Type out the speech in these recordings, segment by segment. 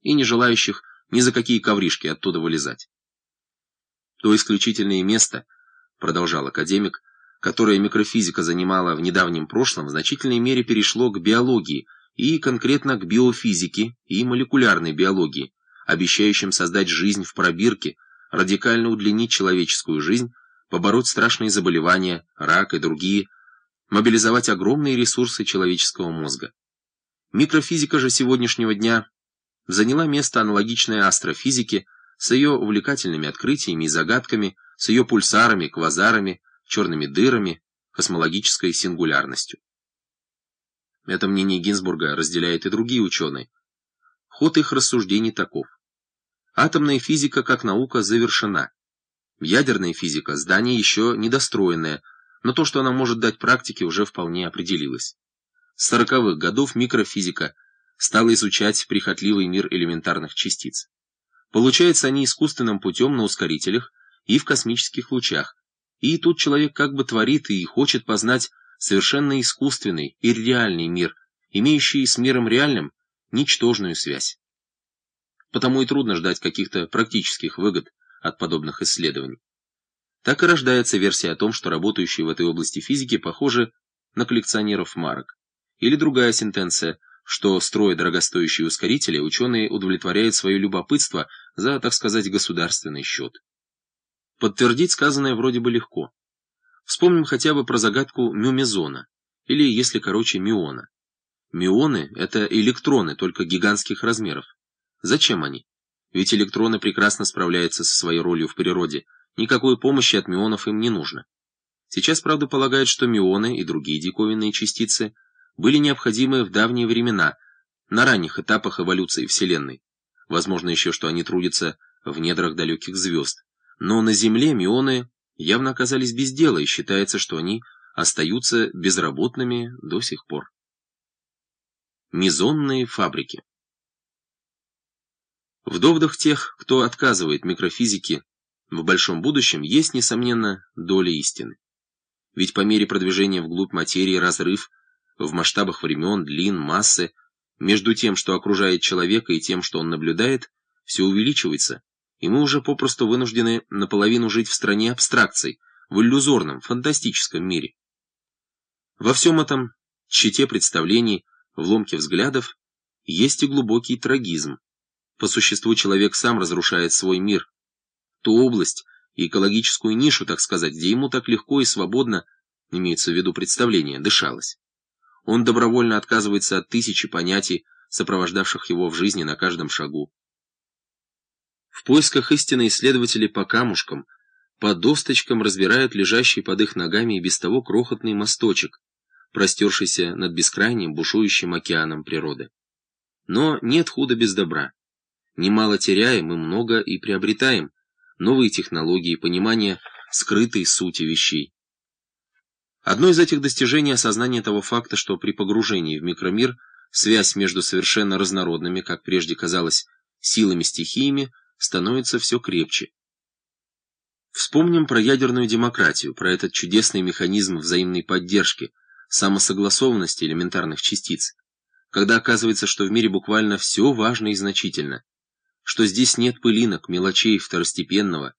и не желающих ни за какие ковришки оттуда вылезать. То исключительное место, продолжал академик, которое микрофизика занимала в недавнем прошлом, в значительной мере перешло к биологии и конкретно к биофизике и молекулярной биологии, обещающим создать жизнь в пробирке, радикально удлинить человеческую жизнь, побороть страшные заболевания, рак и другие, мобилизовать огромные ресурсы человеческого мозга. Микрофизика же сегодняшнего дня заняла место аналогичное астрофизике с ее увлекательными открытиями и загадками, с ее пульсарами, квазарами, черными дырами, космологической сингулярностью. Это мнение Гинзбурга разделяют и другие ученые. Ход их рассуждений таков. Атомная физика как наука завершена. Ядерная физика – здание еще недостроенное, но то, что она может дать практике, уже вполне определилось. С сороковых годов микрофизика стала изучать прихотливый мир элементарных частиц. Получаются они искусственным путем на ускорителях и в космических лучах, и тут человек как бы творит и хочет познать совершенно искусственный и реальный мир, имеющий с миром реальным ничтожную связь. Потому и трудно ждать каких-то практических выгод от подобных исследований. Так и рождается версия о том, что работающие в этой области физики похожи на коллекционеров марок. Или другая сентенция, что, строя дорогостоящие ускорители, ученые удовлетворяют свое любопытство за, так сказать, государственный счет. Подтвердить сказанное вроде бы легко. Вспомним хотя бы про загадку мюмезона, или, если короче, миона. Мионы — это электроны, только гигантских размеров. Зачем они? Ведь электроны прекрасно справляются со своей ролью в природе, никакой помощи от мионов им не нужно. Сейчас, правда, полагают, что мионы и другие диковинные частицы были необходимы в давние времена, на ранних этапах эволюции Вселенной. Возможно еще, что они трудятся в недрах далеких звезд. Но на Земле мионы явно оказались без дела, и считается, что они остаются безработными до сих пор. Мезонные фабрики В доводах тех, кто отказывает микрофизике в большом будущем, есть, несомненно, доля истины. Ведь по мере продвижения вглубь материи разрыв в масштабах времен, длин, массы, между тем, что окружает человека, и тем, что он наблюдает, все увеличивается, и мы уже попросту вынуждены наполовину жить в стране абстракций, в иллюзорном, фантастическом мире. Во всем этом чите представлений, в ломке взглядов, есть и глубокий трагизм. По существу человек сам разрушает свой мир, ту область и экологическую нишу, так сказать, где ему так легко и свободно, имеется в виду представление, дышалось. Он добровольно отказывается от тысячи понятий, сопровождавших его в жизни на каждом шагу. В поисках истины исследователи по камушкам, по досточкам разбирают лежащий под их ногами и без того крохотный мосточек, простершийся над бескрайним бушующим океаном природы. Но нет худа без добра. Немало теряем и много и приобретаем, новые технологии, понимание скрытой сути вещей. Одно из этих достижений – осознание того факта, что при погружении в микромир связь между совершенно разнородными, как прежде казалось, силами-стихиями становится все крепче. Вспомним про ядерную демократию, про этот чудесный механизм взаимной поддержки, самосогласованности элементарных частиц, когда оказывается, что в мире буквально все важно и значительно, что здесь нет пылинок, мелочей второстепенного,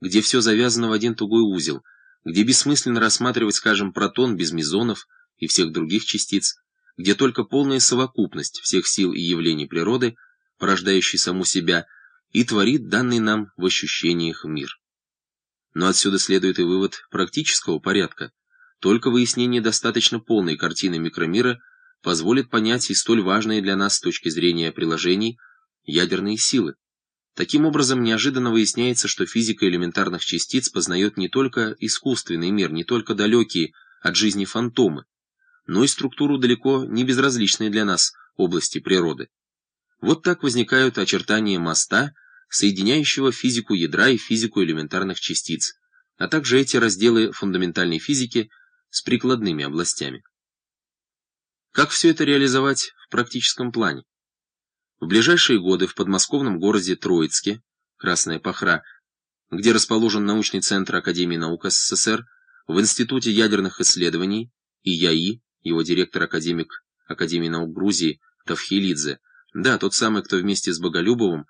где все завязано в один тугой узел – где бессмысленно рассматривать, скажем, протон без мезонов и всех других частиц, где только полная совокупность всех сил и явлений природы, порождающей саму себя, и творит данный нам в ощущениях мир. Но отсюда следует и вывод практического порядка. Только выяснение достаточно полной картины микромира позволит понять и столь важные для нас с точки зрения приложений ядерные силы. Таким образом, неожиданно выясняется, что физика элементарных частиц познает не только искусственный мир, не только далекие от жизни фантомы, но и структуру далеко не безразличной для нас области природы. Вот так возникают очертания моста, соединяющего физику ядра и физику элементарных частиц, а также эти разделы фундаментальной физики с прикладными областями. Как все это реализовать в практическом плане? В ближайшие годы в подмосковном городе Троицке, Красная Пахра, где расположен научный центр Академии наук СССР, в Институте ядерных исследований ИЯИ, его директор-академик Академии наук Грузии Тавхилидзе, Да, тот самый, кто вместе с Боголюбовым